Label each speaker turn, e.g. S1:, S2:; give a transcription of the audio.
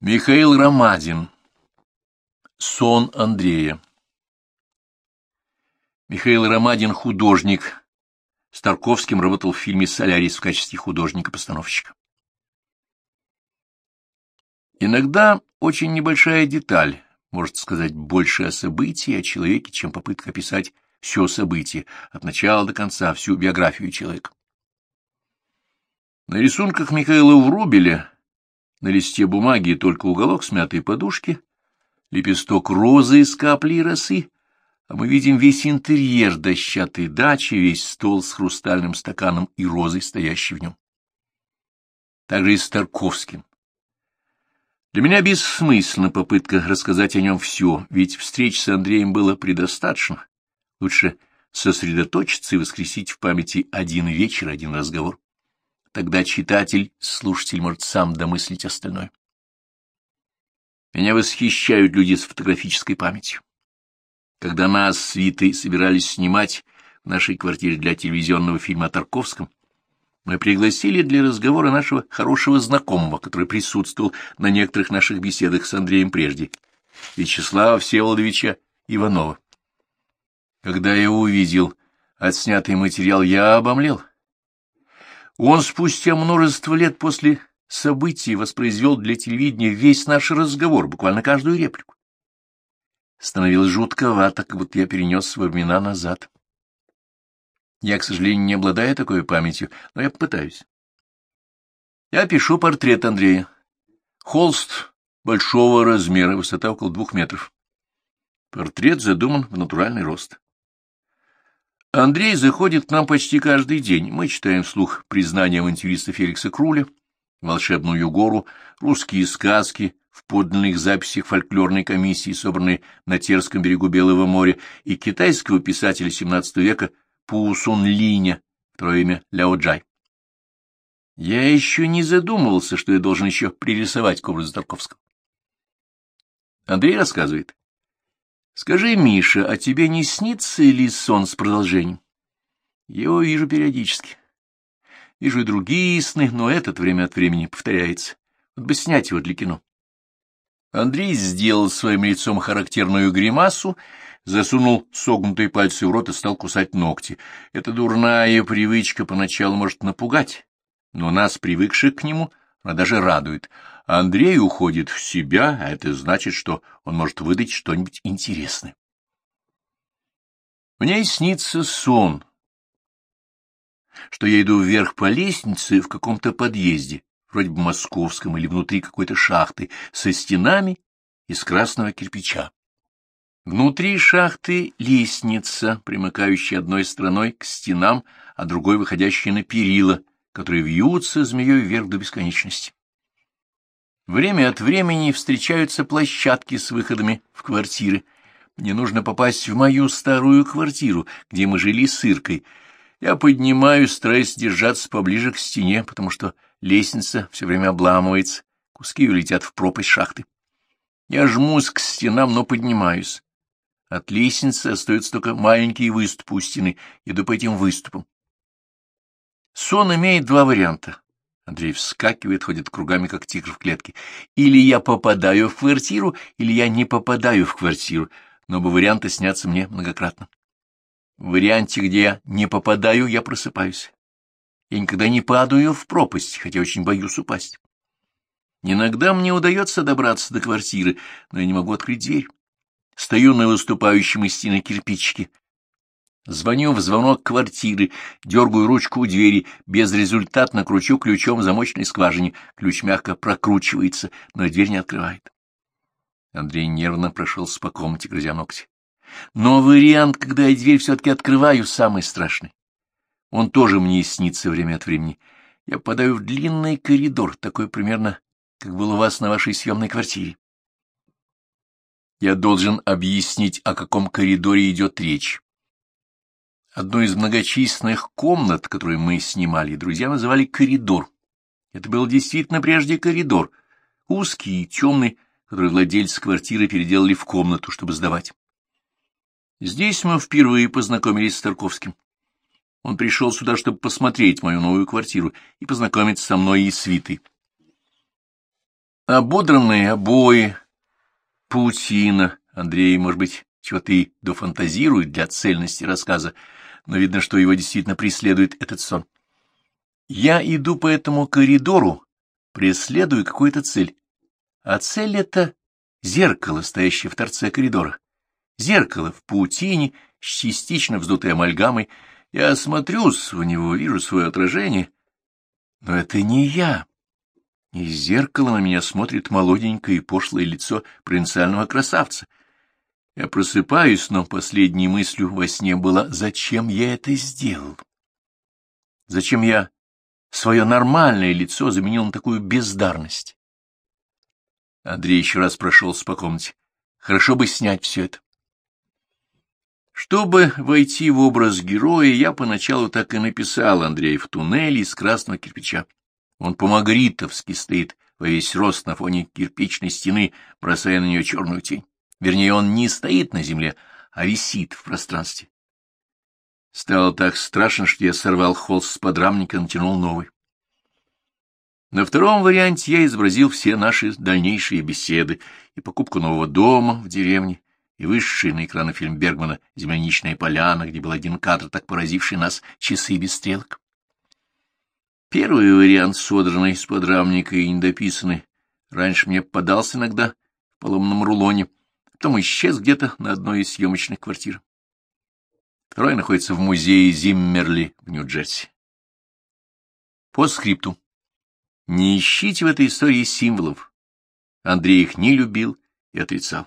S1: Михаил Ромадин. Сон Андрея. Михаил Ромадин — художник. С Тарковским работал в фильме «Солярис» в качестве художника-постановщика. Иногда очень небольшая деталь может сказать больше о событии, о человеке, чем попытка описать все событие, от начала до конца, всю биографию человека. На рисунках Михаила Врубеля на листе бумаги только уголок смятой подушки, лепесток розы из капли росы, а мы видим весь интерьер дощатой дачи, весь стол с хрустальным стаканом и розой, стоящей в нем. Также и с Тарковским. Для меня бессмысленна попытка рассказать о нем все, ведь встреч с Андреем было предостаточно. Лучше сосредоточиться и воскресить в памяти один вечер, один разговор. Тогда читатель, слушатель может сам домыслить остальное. Меня восхищают люди с фотографической памятью. Когда нас с Витой собирались снимать в нашей квартире для телевизионного фильма о Тарковском, мы пригласили для разговора нашего хорошего знакомого, который присутствовал на некоторых наших беседах с Андреем прежде, Вячеслава Всеволодовича Иванова. Когда я увидел отснятый материал, я обомлел. Он спустя множество лет после событий воспроизвел для телевидения весь наш разговор, буквально каждую реплику. Становилось жутковато, как будто я перенес времена назад. Я, к сожалению, не обладаю такой памятью, но я попытаюсь. Я пишу портрет Андрея. Холст большого размера, высота около двух метров. Портрет задуман в натуральный рост. Андрей заходит к нам почти каждый день. Мы читаем вслух признания авантюриста Феликса Круля, волшебную гору, русские сказки в подлинных записях фольклорной комиссии, собранные на Терском берегу Белого моря, и китайского писателя XVII века Пусун Линя, второе имя Ляо Джай. Я еще не задумывался, что я должен еще пририсовать к образу Тарковского. Андрей рассказывает. Скажи, Миша, а тебе не снится ли сон с продолжением? Его вижу периодически. Вижу и другие сны, но этот время от времени повторяется. Вот бы снять его для кино. Андрей сделал своим лицом характерную гримасу, засунул согнутые пальцы в рот и стал кусать ногти. Эта дурная привычка поначалу может напугать, но нас, привыкших к нему, она даже радует. Андрей уходит в себя, а это значит, что он может выдать что-нибудь интересное. Мне снится сон, что я иду вверх по лестнице в каком-то подъезде, вроде бы московском или внутри какой-то шахты, со стенами из красного кирпича. Внутри шахты лестница, примыкающая одной стороной к стенам, а другой выходящая на перила, которые вьются змеей вверх до бесконечности. Время от времени встречаются площадки с выходами в квартиры. Мне нужно попасть в мою старую квартиру, где мы жили с Иркой. Я поднимаюсь, стараясь держаться поближе к стене, потому что лестница все время обламывается, куски улетят в пропасть шахты. Я жмусь к стенам, но поднимаюсь. От лестницы остаются только маленькие выступы у стены. Иду по этим выступам. Сон имеет два варианта. Андрей вскакивает, ходит кругами, как тигр в клетке. Или я попадаю в квартиру, или я не попадаю в квартиру, но оба варианты снятся мне многократно. В варианте, где я не попадаю, я просыпаюсь. Я никогда не падаю в пропасть, хотя очень боюсь упасть. Иногда мне удается добраться до квартиры, но я не могу открыть дверь. Стою на выступающем из стены кирпичике, Звоню в звонок квартиры, дергаю ручку у двери, безрезультатно кручу ключом в замочной скважине. Ключ мягко прокручивается, но дверь не открывает. Андрей нервно прошелся по комнате, грызя ногти. Но вариант, когда я дверь все-таки открываю, самый страшный. Он тоже мне снится время от времени. Я попадаю в длинный коридор, такой примерно, как был у вас на вашей съемной квартире. Я должен объяснить, о каком коридоре идет речь. Одну из многочисленных комнат, которые мы снимали, друзья называли коридор. Это был действительно прежде коридор, узкий и темный, который владельцы квартиры переделали в комнату, чтобы сдавать. Здесь мы впервые познакомились с Тарковским. Он пришел сюда, чтобы посмотреть мою новую квартиру и познакомиться со мной и с Витой. Ободранные обои, паутина. Андрей, может быть, чего-то и дофантазирует для цельности рассказа, но видно, что его действительно преследует этот сон. Я иду по этому коридору, преследую какую-то цель. А цель — это зеркало, стоящее в торце коридора. Зеркало в паутине с частично вздутой амальгамой. Я смотрюсь в него, вижу свое отражение. Но это не я. Из зеркала на меня смотрит молоденькое и пошлое лицо провинциального красавца. Я просыпаюсь, но последней мыслью во сне была, зачем я это сделал? Зачем я свое нормальное лицо заменил на такую бездарность? Андрей еще раз прошелся по комнате. Хорошо бы снять все это. Чтобы войти в образ героя, я поначалу так и написал Андрея в туннеле из красного кирпича. Он по-магритовски стоит во весь рост на фоне кирпичной стены, бросая на нее черную тень. Вернее, он не стоит на земле, а висит в пространстве. Стало так страшно, что я сорвал холст с подрамника и натянул новый. На втором варианте я изобразил все наши дальнейшие беседы и покупку нового дома в деревне, и вышедший на экраны фильм Бергмана «Земляничная поляна», где был один кадр, так поразивший нас часы без стрелок. Первый вариант, содранный с подрамника и недописанный, раньше мне подался иногда в поломанном рулоне, потом исчез где-то на одной из съемочных квартир. Второй находится в музее Зиммерли в Нью-Джерси. По скрипту. Не ищите в этой истории символов. Андрей их не любил и отрицал.